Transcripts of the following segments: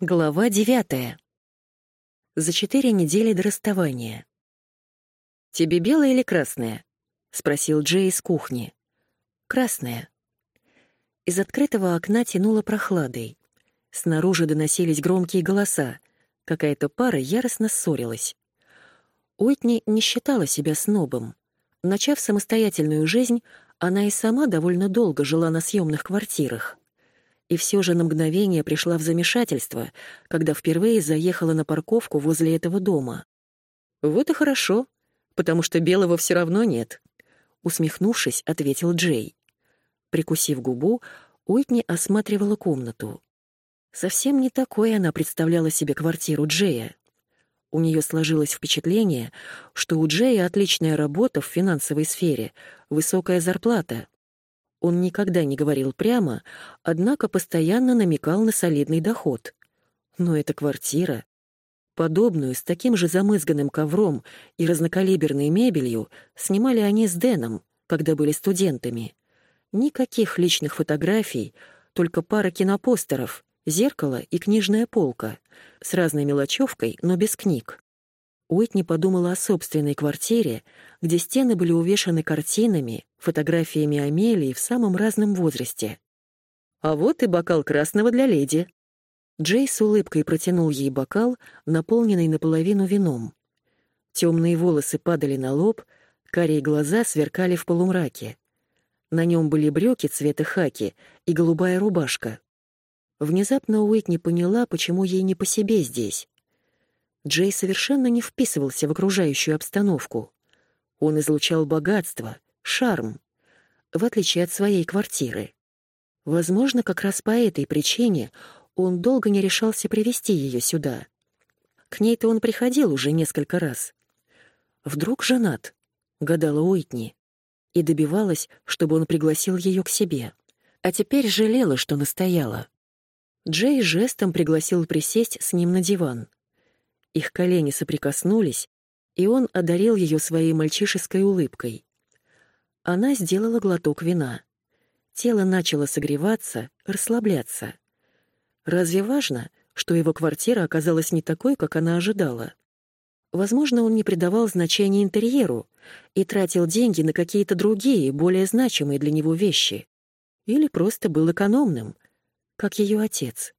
Глава девятая. За четыре недели до расставания. «Тебе белое или красное?» — спросил Джей из кухни. «Красное». Из открытого окна тянуло прохладой. Снаружи доносились громкие голоса. Какая-то пара яростно ссорилась. Уитни не считала себя снобом. Начав самостоятельную жизнь, она и сама довольно долго жила на съемных квартирах и все же на мгновение пришла в замешательство, когда впервые заехала на парковку возле этого дома. «Вот и хорошо, потому что белого все равно нет», — усмехнувшись, ответил Джей. Прикусив губу, Уитни осматривала комнату. Совсем не такой она представляла себе квартиру Джея. У нее сложилось впечатление, что у Джея отличная работа в финансовой сфере, высокая зарплата — он никогда не говорил прямо, однако постоянно намекал на солидный доход. Но эта квартира, подобную с таким же замызганным ковром и разнокалиберной мебелью, снимали они с Дэном, когда были студентами. Никаких личных фотографий, только пара кинопостеров, зеркало и книжная полка с разной мелочевкой, но без книг. Уитни подумала о собственной квартире, где стены были увешаны картинами, фотографиями Амелии в самом разном возрасте. «А вот и бокал красного для леди». Джей с улыбкой протянул ей бокал, наполненный наполовину вином. Темные волосы падали на лоб, карие глаза сверкали в полумраке. На нем были брюки цвета хаки и голубая рубашка. Внезапно Уитни поняла, почему ей не по себе здесь. Джей совершенно не вписывался в окружающую обстановку. Он излучал богатство, шарм, в отличие от своей квартиры. Возможно, как раз по этой причине он долго не решался привести ее сюда. К ней-то он приходил уже несколько раз. Вдруг женат, гадала Уитни, и добивалась, чтобы он пригласил ее к себе. А теперь жалела, что настояла. Джей жестом пригласил присесть с ним на диван. Их колени соприкоснулись, и он одарил ее своей мальчишеской улыбкой. Она сделала глоток вина. Тело начало согреваться, расслабляться. Разве важно, что его квартира оказалась не такой, как она ожидала? Возможно, он не придавал значения интерьеру и тратил деньги на какие-то другие, более значимые для него вещи. Или просто был экономным, как ее отец.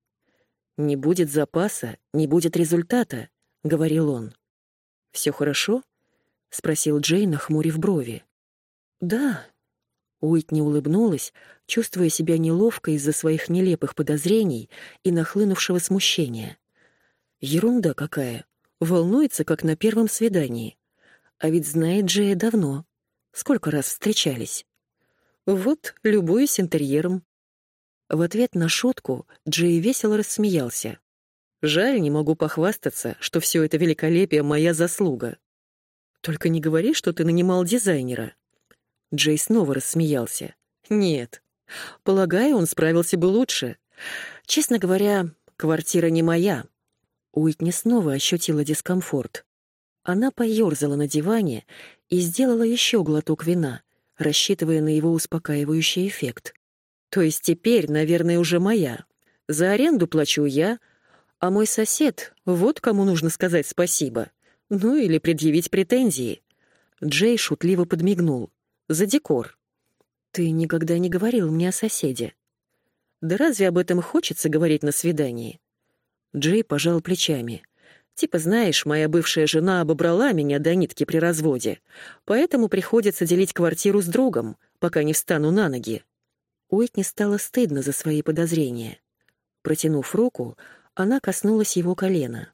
Не будет запаса, не будет результата говорил он. Все хорошо? спросил Джей, нахмурив брови. Да. Уитни улыбнулась, чувствуя себя неловко из-за своих нелепых подозрений и нахлынувшего смущения. Ерунда какая. Волнуется, как на первом свидании. А ведь знает Джея давно. Сколько раз встречались. Вот, любуюсь интерьером. В ответ на шутку Джей весело рассмеялся. Жаль, не могу похвастаться, что все это великолепие моя заслуга. Только не говори, что ты нанимал дизайнера. Джей снова рассмеялся. Нет. Полагаю, он справился бы лучше. Честно говоря, квартира не моя. Уитни снова ощутила дискомфорт. Она поёрзала на диване и сделала еще глоток вина, рассчитывая на его успокаивающий эффект. То есть теперь, наверное, уже моя. За аренду плачу я, а мой сосед, вот кому нужно сказать спасибо. Ну или предъявить претензии. Джей шутливо подмигнул. За декор. Ты никогда не говорил мне о соседе. Да разве об этом хочется говорить на свидании? Джей пожал плечами. Типа, знаешь, моя бывшая жена обобрала меня до нитки при разводе, поэтому приходится делить квартиру с другом, пока не встану на ноги. Уитни стало стыдно за свои подозрения. Протянув руку, она коснулась его колена.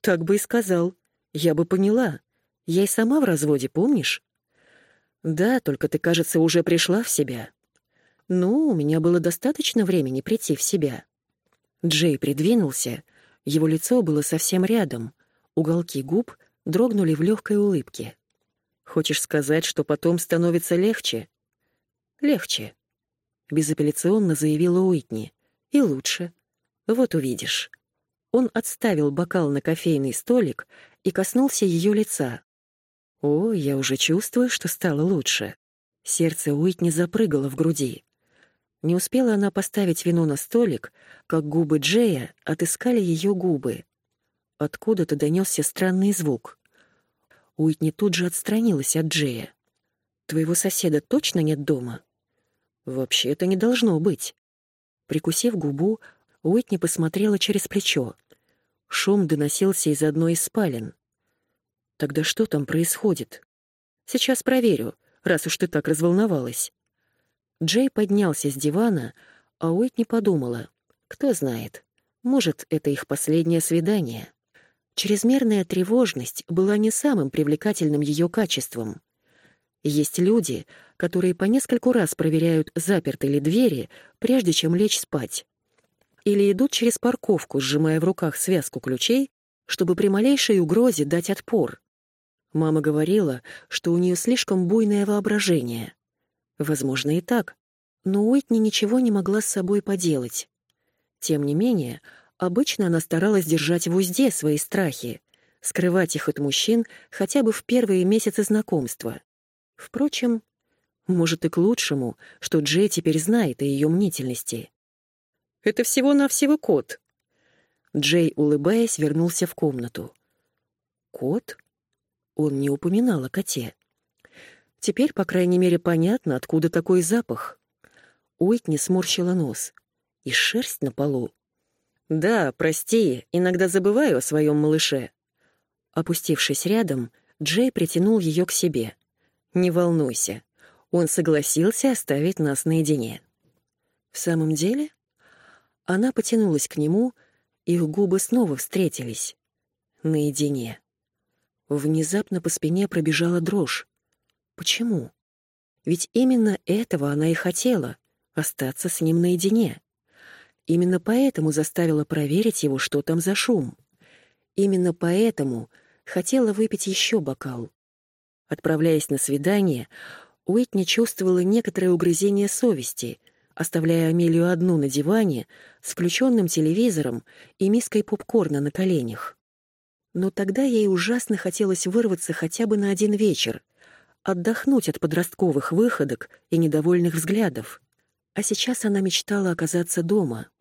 «Так бы и сказал. Я бы поняла. Я и сама в разводе, помнишь?» «Да, только ты, кажется, уже пришла в себя». «Ну, у меня было достаточно времени прийти в себя». Джей придвинулся. Его лицо было совсем рядом. Уголки губ дрогнули в легкой улыбке. «Хочешь сказать, что потом становится легче?» «Легче», — безапелляционно заявила Уитни. «И лучше. Вот увидишь. Он отставил бокал на кофейный столик и коснулся ее лица. О, я уже чувствую, что стало лучше. Сердце Уитни запрыгало в груди. Не успела она поставить вино на столик, как губы Джея отыскали ее губы. Откуда-то донесся странный звук. Уитни тут же отстранилась от Джея. «Твоего соседа точно нет дома?» «Вообще это не должно быть». Прикусив губу, Уитни посмотрела через плечо. Шум доносился из одной из спален. «Тогда что там происходит?» «Сейчас проверю, раз уж ты так разволновалась». Джей поднялся с дивана, а Уитни подумала. «Кто знает, может, это их последнее свидание». Чрезмерная тревожность была не самым привлекательным ее качеством. Есть люди, которые по нескольку раз проверяют, заперты ли двери, прежде чем лечь спать. Или идут через парковку, сжимая в руках связку ключей, чтобы при малейшей угрозе дать отпор. Мама говорила, что у нее слишком буйное воображение. Возможно, и так, но Уитни ничего не могла с собой поделать. Тем не менее, Обычно она старалась держать в узде свои страхи, скрывать их от мужчин хотя бы в первые месяцы знакомства. Впрочем, может и к лучшему, что Джей теперь знает о ее мнительности. «Это всего-навсего кот». Джей, улыбаясь, вернулся в комнату. «Кот?» Он не упоминал о коте. Теперь, по крайней мере, понятно, откуда такой запах. Уитни сморщила нос. И шерсть на полу. «Да, прости, иногда забываю о своем малыше». Опустившись рядом, Джей притянул ее к себе. «Не волнуйся, он согласился оставить нас наедине». «В самом деле?» Она потянулась к нему, их губы снова встретились. Наедине. Внезапно по спине пробежала дрожь. Почему? Ведь именно этого она и хотела — остаться с ним наедине. Именно поэтому заставила проверить его, что там за шум. Именно поэтому хотела выпить еще бокал. Отправляясь на свидание, Уитни чувствовала некоторое угрызение совести, оставляя Амелию одну на диване с включенным телевизором и миской попкорна на коленях. Но тогда ей ужасно хотелось вырваться хотя бы на один вечер, отдохнуть от подростковых выходок и недовольных взглядов. А сейчас она мечтала оказаться дома —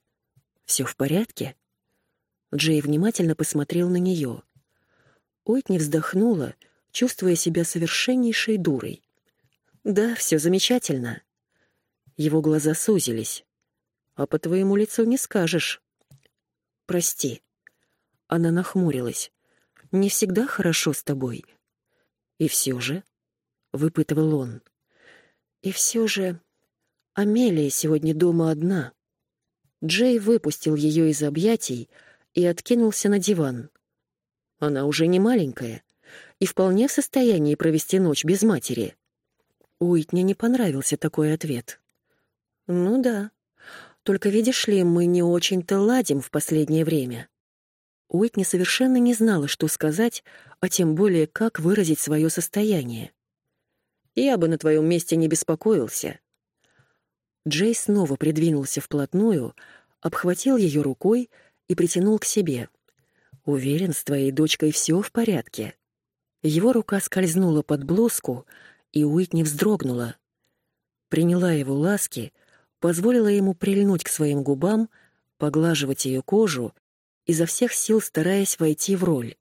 все в порядке?» Джей внимательно посмотрел на нее. Уитни вздохнула, чувствуя себя совершеннейшей дурой. «Да, все замечательно». Его глаза сузились. «А по твоему лицу не скажешь». «Прости». Она нахмурилась. «Не всегда хорошо с тобой». «И все же?» — выпытывал он. «И все же...» Амелия сегодня дома одна. Джей выпустил ее из объятий и откинулся на диван. Она уже не маленькая и вполне в состоянии провести ночь без матери. Уитне не понравился такой ответ. «Ну да. Только, видишь ли, мы не очень-то ладим в последнее время». Уитни совершенно не знала, что сказать, а тем более, как выразить свое состояние. «Я бы на твоем месте не беспокоился», Джей снова придвинулся вплотную, обхватил ее рукой и притянул к себе. «Уверен, с твоей дочкой все в порядке». Его рука скользнула под блузку, и Уитни вздрогнула. Приняла его ласки, позволила ему прильнуть к своим губам, поглаживать ее кожу, изо всех сил стараясь войти в роль.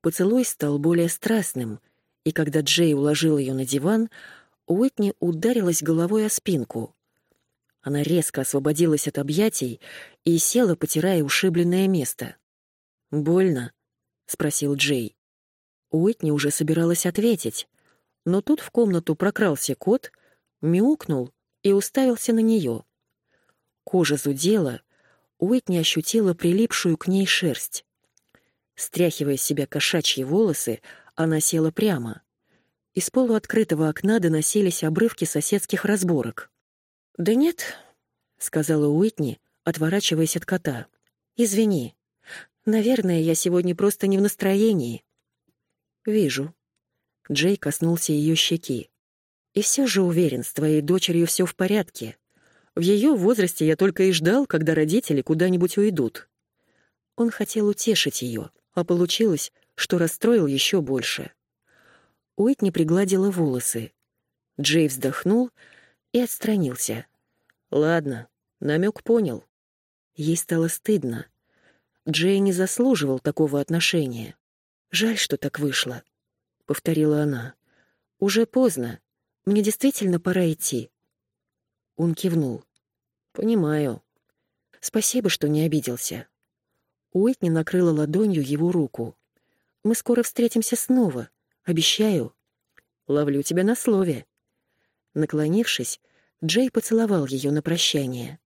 Поцелуй стал более страстным, и когда Джей уложил ее на диван, Уитни ударилась головой о спинку. Она резко освободилась от объятий и села, потирая ушибленное место. «Больно?» — спросил Джей. Уитни уже собиралась ответить, но тут в комнату прокрался кот, мяукнул и уставился на нее. Кожа зудела, Уитни ощутила прилипшую к ней шерсть. Стряхивая с себя кошачьи волосы, она села прямо. Из полуоткрытого окна доносились обрывки соседских разборок. «Да нет», — сказала Уитни, отворачиваясь от кота. «Извини. Наверное, я сегодня просто не в настроении». «Вижу». Джей коснулся ее щеки. «И все же уверен, с твоей дочерью все в порядке. В ее возрасте я только и ждал, когда родители куда-нибудь уйдут». Он хотел утешить ее, а получилось, что расстроил еще больше. Уитни пригладила волосы. Джей вздохнул и отстранился. Ладно, намек понял. Ей стало стыдно. Джей не заслуживал такого отношения. Жаль, что так вышло, повторила она. Уже поздно. Мне действительно пора идти. Он кивнул. Понимаю. Спасибо, что не обиделся. Уитни накрыла ладонью его руку. Мы скоро встретимся снова, обещаю. Ловлю тебя на слове. Наклонившись, Джей поцеловал ее на прощание.